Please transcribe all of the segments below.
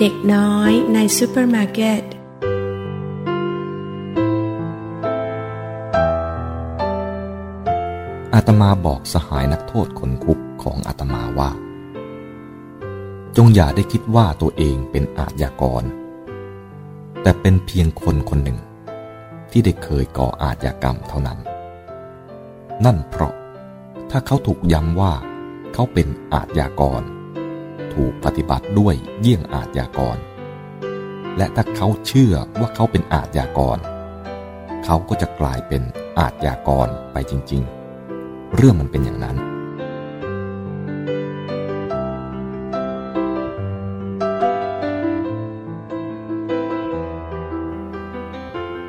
เด็กน้อยในซูเปอร์มาร์เก็ตอาตมาบอกสหายนักโทษคนคุกของอาตมาว่า จงอย่าได้คิดว่าตัวเองเป็นอาชญากร แต่เป็นเพียงคนคนหนึ่ง ที่ได้เคยก่ออาชญากรรมเท่านั้น นั่นเพราะถ้าเขาถูกย้ำว่าเขาเป็นอาญากร ถูกปฏิบัติด้วยเยี่ยงอาชญากร และถ้าเขาเชื่อว่าเขาเป็นอาชญากร เขาก็จะกลายเป็นอาชญากรไปจริง ๆ เรื่องมันเป็นอย่างนั้น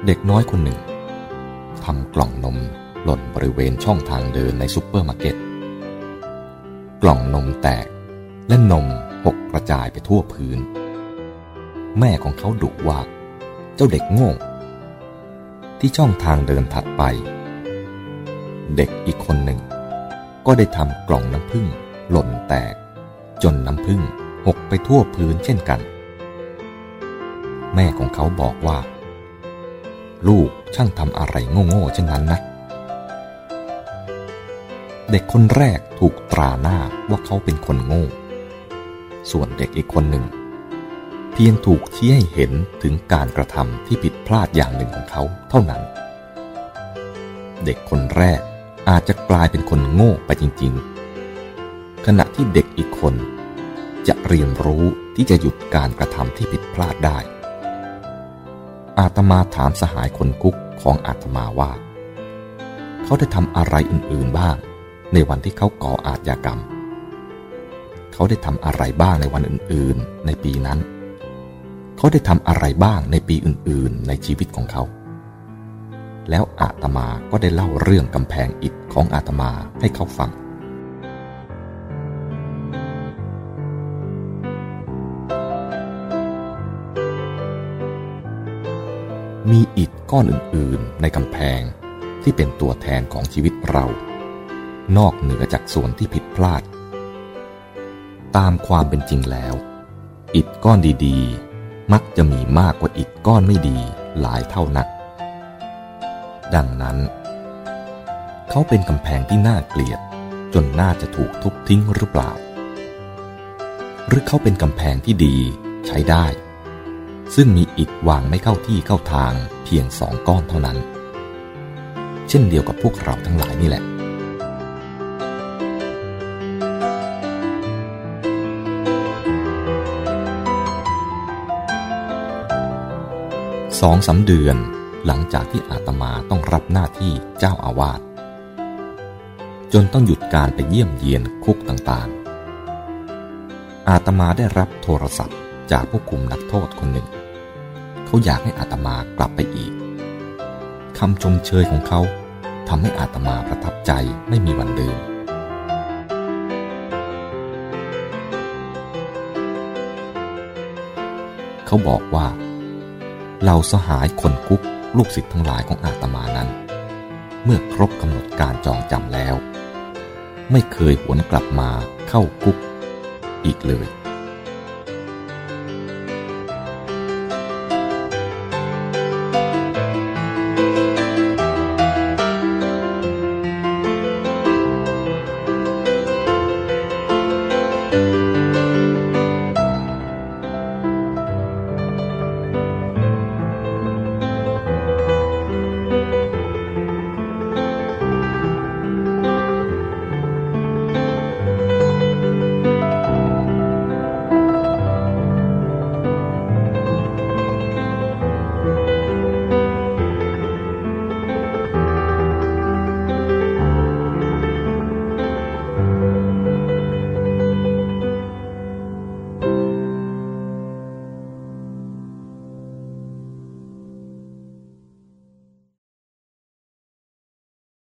เด็กน้อยคนหนึ่งทำกล่องนมหล่นบริเวณช่องทางเดินในซุปเปอร์มาร์เก็ต กล่องนมแตก และนมหกกระจายไปทั่วพื้น แม่ของเขาดุว่า เจ้าเด็กโง่ ที่ช่องทางเดินถัดไป เด็กอีกคนหนึ่ง ก็ได้ทำกล่องน้ำผึ้งหล่นแตก จนน้ำผึ้งหกไปทั่วพื้นเช่นกัน แม่ของเขาบอกว่า ลูกช่างทำอะไรโง่ๆเช่นนั้นนะเด็กคนแรกถูกตราหน้าว่าเขาเป็นคนโง่ ส่วนเด็กอีกคนหนึ่ง เพียงถูกชี้ให้เห็นถึงการกระทำที่ผิดพลาดอย่างหนึ่งของเขาเท่านั้น เด็กคนแรกอาจจะกลายเป็นคนโง่ไปจริง ๆ ขณะที่เด็กอีกคน จะเรียนรู้ที่จะหยุดการกระทำที่ผิดพลาดได้ อาตมาถามสหายคนกุ๊กของอาตมาว่า เขาได้ทำอะไรอื่น ๆ บ้าง ในวันที่เขาก่ออาชญากรรม เขาได้ทำอะไรบ้างในวันอื่นๆ ในปีนั้น เขาได้ทำอะไรบ้างในปีอื่นๆ ในชีวิตของเขา แล้วอาตมาก็ได้เล่าเรื่องกำแพงอิฐของอาตมาให้เขาฟังมีอิฐก้อนอื่นๆ ในกำแพงที่เป็นตัวแทนของชีวิตเรา นอกเหนือจากส่วนที่ผิดพลาด ตามความเป็นจริงแล้ว อิฐก้อนดีๆ มักจะมีมากกว่าอิฐก้อนไม่ดีหลายเท่านัก ดังนั้น เขาเป็นกำแพงที่น่าเกลียดจนน่าจะถูกทุบทิ้งหรือเปล่า หรือเขาเป็นกำแพงที่ดีใช้ได้ ซึ่งมีอิฐวางไม่เข้าที่เข้าทางเพียงสองก้อนเท่านั้น เช่นเดียวกับพวกเราทั้งหลายนี่แหละ สองสาเดือนหลังจากที่อาตมาต้องรับหน้าที่เจ้าอาวาสจนต้องหยุดการไปเยี่ยมเยียนคุกต่างๆ อาตมาได้รับโทรศัพท์จากผู้คุมนักโทษคนหนึ่ง เขาอยากให้อาตมากลับไปอีกคำชมเชยของเขาทำให้อาตมาประทับใจไม่มีวันลืมเขาบอกว่า เราสหายคนกุ๊กลูกศิษย์ทั้งหลายของอาตมานั้น เมื่อครบกำหนดการจองจำแล้ว ไม่เคยหวนกลับมาเข้ากุ๊กอีกเลย